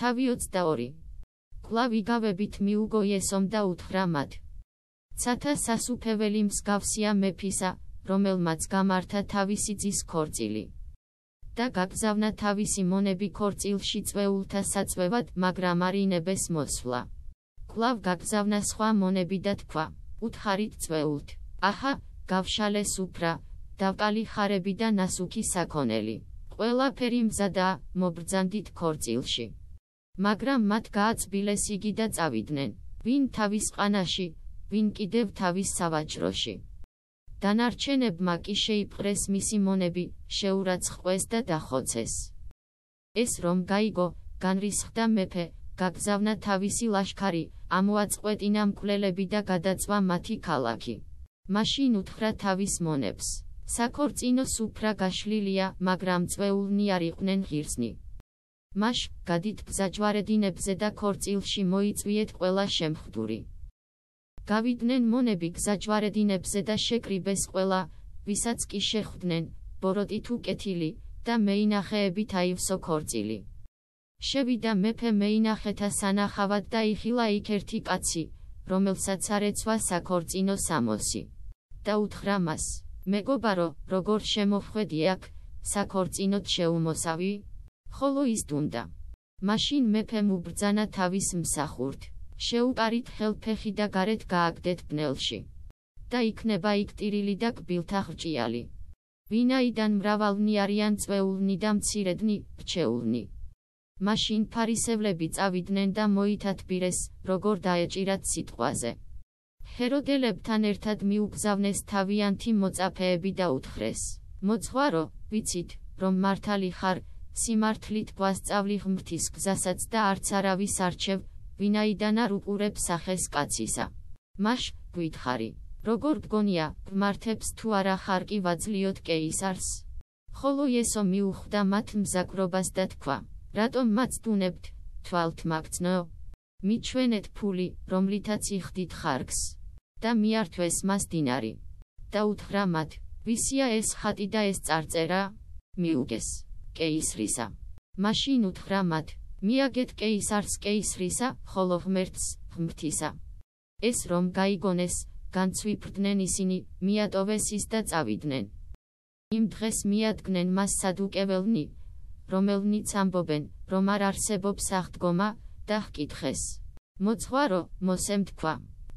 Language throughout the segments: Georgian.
თავი 22. კლავ იგავებით მიუგო ესომ და უთხრა მათ. ცათა სასუფეველი მსგავსია მეფისა, რომელმაც გამართა თავისი ძის ქორწილი. და გაგზავნა თავისი მონები ქორწილში წვეულთა საწვევად, მაგრამ არინებეს მოსვლა. კლავ გაგზავნა სხვა მონები და თქვა, უთხარით წვეულთ, აჰა, გავშალე სუფრა, დავკალი ხარები და ნასუქი საქონელი. ყველაფერი მზადა, მობრძანდით ქორწილში. მაგრამ მათ გააწბილეს იგი და წავიდნენ, ვინ თავის ყანაში, ვინ კიდევ თავის სავაჭროში. დანარჩენებმა კი შეიპყრეს მისი მონები, შეურაცხყვეს და დახოცეს. ეს რომ გაიგო, განრისხდა მეფე, გაგზავნა თავისი ლაშქარი, ამოაწყვეტინა მკვლელები და გადაწვა მათი ქალაქი. მაშინ უთხრა თავის მონებს. საქორწინო სუფრა გაშლილია, მაგრამ წვეულნი არ იყვნენ ღირსნი. მაშ, გადით გზაჯვარედინებზე და ქორწილში მოიწვიეთ ყველა შემხდური. გავიდნენ მონები გზაჯვარედინებზე და შეკრიბეს ყველა, ვისაც კი შეხვდნენ, ბოროტით უკეთილი, და მეინახეებით აივსო ქორწილი. შევიდა მეფე მეინახეთა სანახავად და იხილა იქ ერთი კაცი, რომელსაც არეცვა საქორწინო სამოსი. და უთხრა მას, მეგობარო, როგორ შემოხვედი აქ, საქორწინოდ შეუმოსავი? ხოლო ის დუნდა. მაშინ მეფემ უბრძანა თავის მსახურთ. შეუპარით ხელფეხი და გარეთ გააგდეთ ბნელში. და იქნება იქ ტირილი და კბილთა ხრჭიალი. ვინაიდან მრავალნი არიან წვეულნი და მცირედნი, რჩეულნი. მაშინ ფარისევლები წავიდნენ და მოითათბირეს, როგორ დაეჭირათ სიტყვაზე. ჰეროდელებთან ერთად მიუგზავნეს თავიანთი მოწაფეები და უთხრეს: მოძღვარო, ვიცით, რომ მართალი ხარ, სიმართლით გვასწავლი ღმრთის გზასაც და არც არავის არჩევ, ვინაიდან არ უყურებ სახეს კაცისა. მაშ, გვითხარი, როგორ გგონია, გმართებს თუ არა ხარ კი ვაძლიოთ კეისარს? ხოლო ესო მიუხვდა მათ მზაკრობას და თქვა, რატომ მაცდუნებთ, თვალთ მაგწნო? მიჩვენეთ ფული, რომლითაც იხდით ხარგს. და მიართვეს მას დინარი. და უთხრა მათ, ვისია ეს ხატი და ეს წარწერა? მიუგეს. კეისრისა. მაშინ უთხრა მათ, მიაგეთ კეისარს კეისრისა, ხოლო ღმერთს ღმრთისა. ეს რომ გაიგონეს, განცვიფრდნენ ისინი, მიატოვეს ის და წავიდნენ. იმ დღეს მიადგნენ მას სადუკეველნი, რომელნიც ამბობენ, რომ არ არსებობს აღდგომა, და ჰკითხეს. მოძღვარო, მოსემ თქვა,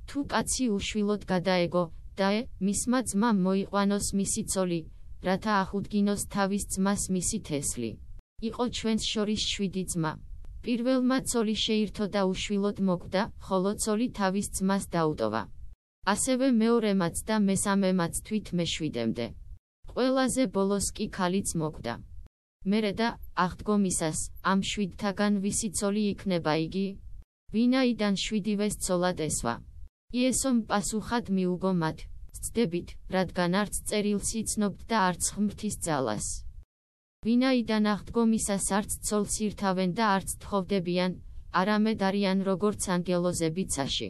თუ კაცი უშვილოდ გადაეგო, და ე, მისმა ძმამ მოიყვანოს მისი ცოლი, რათა ახუდგინოს თავის ძმას მისი თესლი. იყო ჩვენს შორის შვიდი ძმა. პირველმა ცოლი შეირთო და უშვილოდ მოკვდა, ხოლო ცოლი თავის ძმას დაუტოვა. ასევე მეორემაც და მესამემაც თვით მეშვიდემდე. ყველაზე ბოლოს კი ქალიც მოკვდა. მერე და აღდგომისას ამ შვიდთაგან ვისი ცოლი იქნება იგი? ვინაიდან შვიდივეს ცოლად ესვა. იესომ პასუხად მიუგო მათ, ცდებით, რადგან არც წერილს იცნობთ და არც ღმრთის ძალას. ვინაიდან აღდგომისას არც ცოლს ირთავენ და არც თხოვდებიან, არამედ არიან როგორც ანგელოზები ცაში.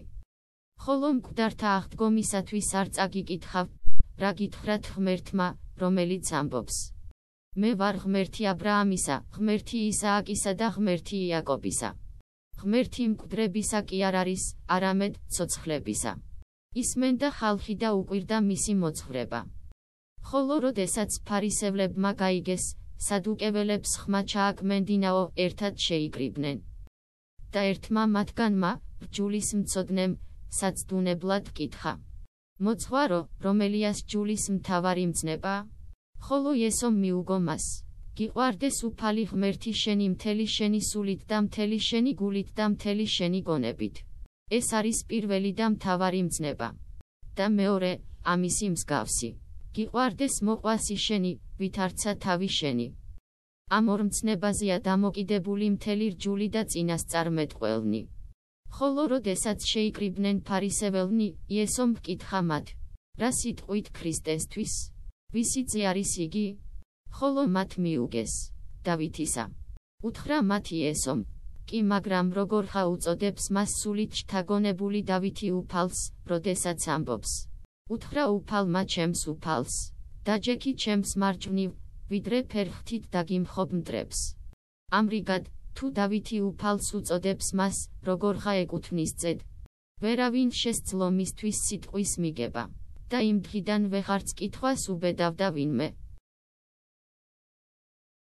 ხოლო მკვდართა აღდგომისათვის არ წაგიკითხავ, რა გითხრათ ღმერთმა, რომელიც ამბობს. მე ვარ ღმერთი ა ブラ ამისა, ღმერთი ისააკისა და ღმერთი იაკობისა. ღმერთი მკვდრებისა კი არ არის, არამედ ცოცხლებისა. ისმენდა ხალხი და უკვირდა მისი მოძღვრება. ხოლო როდესაც ფარისევლებმა გაიგეს, სადუკეველებს ხმა ჩააკმენდინაო, ერთად შეიკრიბნენ. და ერთმა მათგანმა, ჯულის მწოდნემ, საცდუნებლად კითხა. მოძღვარო, რომელიას ჯულის მთავარი მძნება? ხოლო ესო მიუგო მას. გიყვარდეს უფალი ღმერთი შენი მთელი შენი სულით და მთელი შენი გულით და მთელი შენი გონებით. ეს არის პირველი და მთავარი მძნება. და მეორე, ამისი მსგავსი. გიყვარდეს მოყვასი შენი, ვითარცა თავი შენი. ამ ორ მცნებაზეა დამოკიდებული მთელი რჯული და წინასწარმეტყველნი. ხოლო როდესაც შეიკრიბნენ ფარისეველნი, იესომ მკითხა მათ: რა სიტყვით ქრისტესთვის? ვისი ძე არის იგი? ხოლო მათ მიუგეს: დავითისა. უთხრა მათ იესომ: კი მაგრამ როგორ ხა უწოდებს მას სულით შთაგონებული დავითი უფალს, როდესაც ამბობს. უთხრა უფალმა ჩემს უფალს, დაჯექი ჩემს მარჯვნივ, ვიდრე ფერხთით დაგიმხობ მტრებს. ამრიგად, თუ დავითი უფალს უწოდებს მას, როგორღა ეკუთვნის წედ. ვერავინ შესძლო მისთვის სიტყვის მიგება. და იმ დღიდან ვეღარც კითხვას უბედავდა ვინმე.